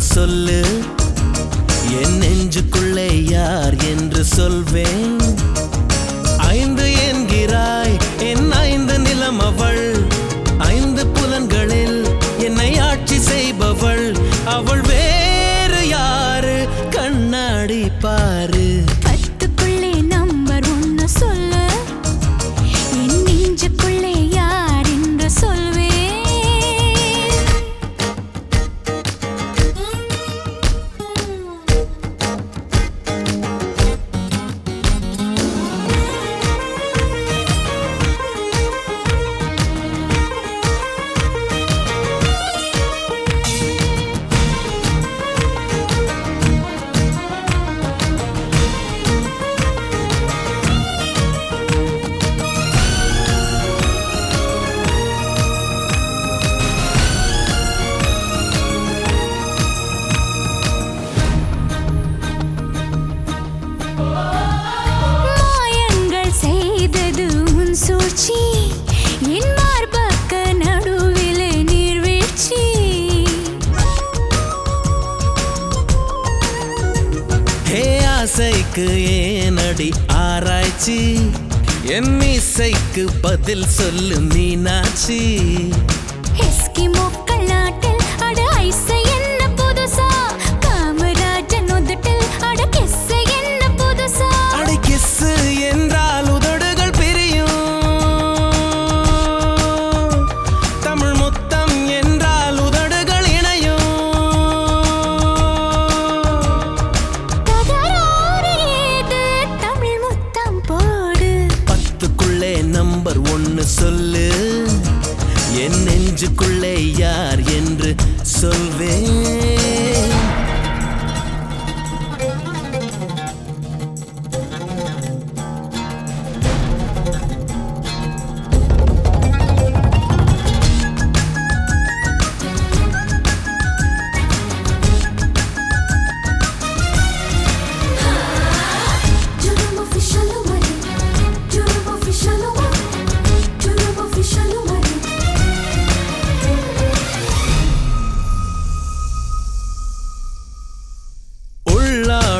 சொல்லு. என் நெஞ்சுக்குள்ளே யார் என்று சொல்வேன். உனக்கு ஏனடி ஆராய்ச்சி? என் மீசைக்கு பதில் சொல்லு மீனாட்சி. ஒன்று சொல்லு. என் நெஞ்சுக்குள்ளே யார் என்று சொல்வேன்.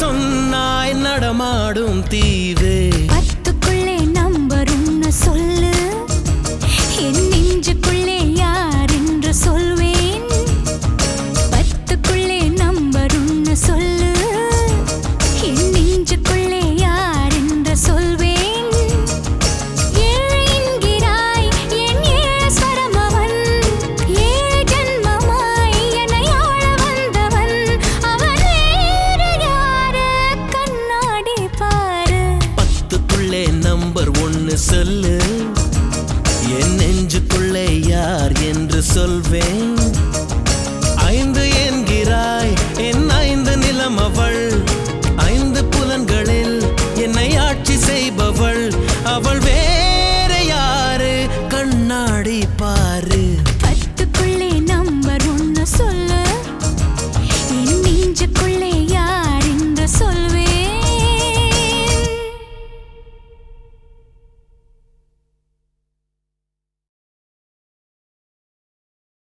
சொன்னாய் நடமாடும் தீவே. You.